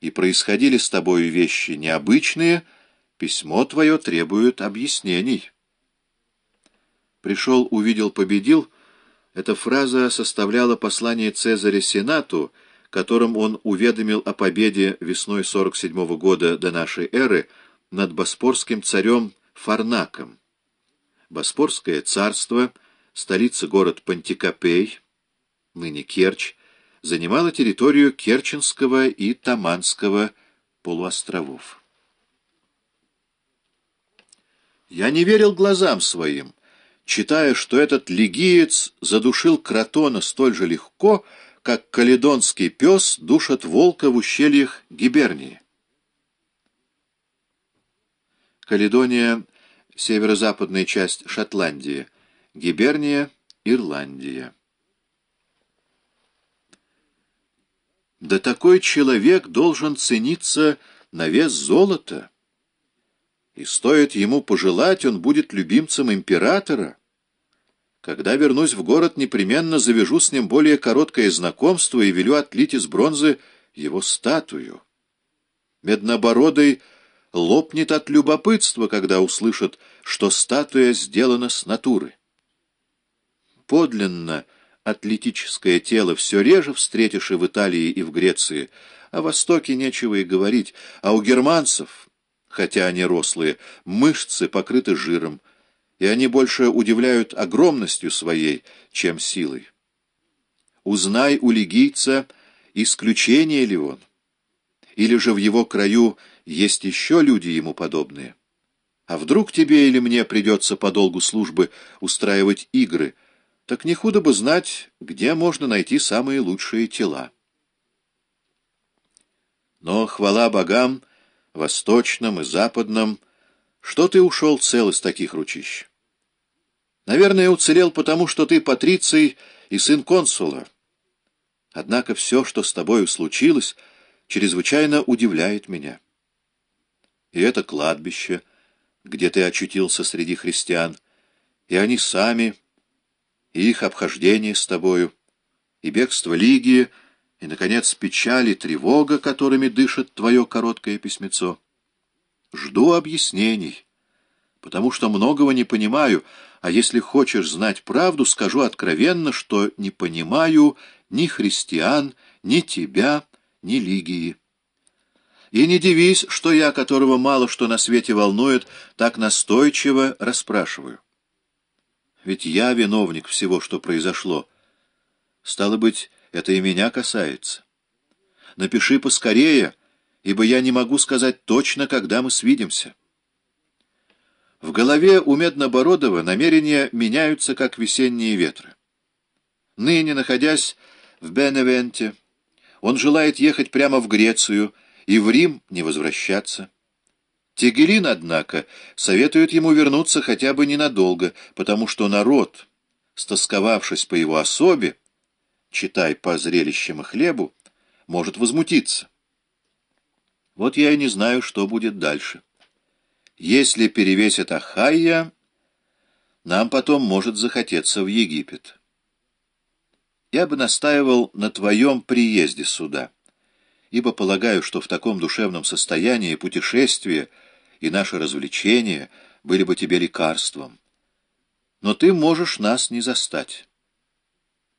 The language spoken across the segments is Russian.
и происходили с тобою вещи необычные, письмо твое требует объяснений. Пришел, увидел, победил. Эта фраза составляла послание Цезаря Сенату, которым он уведомил о победе весной 47 -го года до нашей эры над боспорским царем Фарнаком. Боспорское царство, столица город Пантикопей, ныне Керчь, занимала территорию Керченского и Таманского полуостровов. Я не верил глазам своим, читая, что этот легиец задушил Кротона столь же легко, как каледонский пес душит волка в ущельях Гибернии. Каледония — северо-западная часть Шотландии, Гиберния — Ирландия. Да такой человек должен цениться на вес золота. И стоит ему пожелать, он будет любимцем императора. Когда вернусь в город, непременно завяжу с ним более короткое знакомство и велю отлить из бронзы его статую. Меднобородый лопнет от любопытства, когда услышит, что статуя сделана с натуры. Подлинно — атлетическое тело все реже встретишь и в Италии, и в Греции. О Востоке нечего и говорить, а у германцев, хотя они рослые, мышцы покрыты жиром, и они больше удивляют огромностью своей, чем силой. Узнай у лигийца, исключение ли он, или же в его краю есть еще люди ему подобные. А вдруг тебе или мне придется по долгу службы устраивать игры — так не худо бы знать, где можно найти самые лучшие тела. Но хвала богам, восточным и западным, что ты ушел цел из таких ручищ. Наверное, уцелел потому, что ты патриций и сын консула. Однако все, что с тобою случилось, чрезвычайно удивляет меня. И это кладбище, где ты очутился среди христиан, и они сами и их обхождение с тобою, и бегство Лигии, и, наконец, печаль и тревога, которыми дышит твое короткое письмецо. Жду объяснений, потому что многого не понимаю, а если хочешь знать правду, скажу откровенно, что не понимаю ни христиан, ни тебя, ни Лигии. И не дивись, что я, которого мало что на свете волнует, так настойчиво расспрашиваю. Ведь я виновник всего, что произошло. Стало быть, это и меня касается. Напиши поскорее, ибо я не могу сказать точно, когда мы свидимся. В голове у Меднобородова намерения меняются, как весенние ветры. Ныне, находясь в Беневенте, он желает ехать прямо в Грецию и в Рим не возвращаться. Тегелин, однако, советует ему вернуться хотя бы ненадолго, потому что народ, стосковавшись по его особе, читай по зрелищам и хлебу, может возмутиться. Вот я и не знаю, что будет дальше. Если перевесит Ахайя, нам потом может захотеться в Египет. Я бы настаивал на твоем приезде сюда, ибо полагаю, что в таком душевном состоянии путешествие — и наши развлечения были бы тебе лекарством. Но ты можешь нас не застать.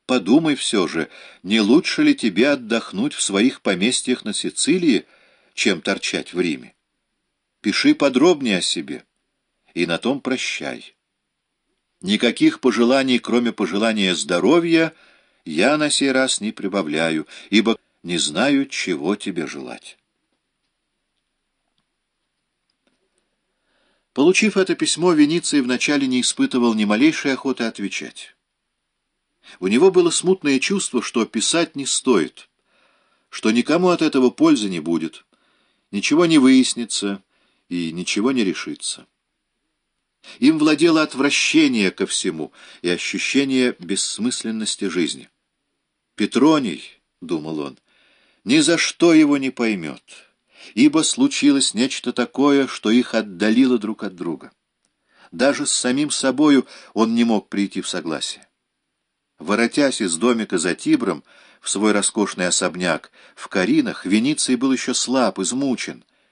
Подумай все же, не лучше ли тебе отдохнуть в своих поместьях на Сицилии, чем торчать в Риме? Пиши подробнее о себе, и на том прощай. Никаких пожеланий, кроме пожелания здоровья, я на сей раз не прибавляю, ибо не знаю, чего тебе желать. Получив это письмо, Вениций вначале не испытывал ни малейшей охоты отвечать. У него было смутное чувство, что писать не стоит, что никому от этого пользы не будет, ничего не выяснится и ничего не решится. Им владело отвращение ко всему и ощущение бессмысленности жизни. «Петроний», — думал он, — «ни за что его не поймет» ибо случилось нечто такое, что их отдалило друг от друга. Даже с самим собою он не мог прийти в согласие. Воротясь из домика за Тибром, в свой роскошный особняк в Каринах, Вениций был еще слаб, измучен.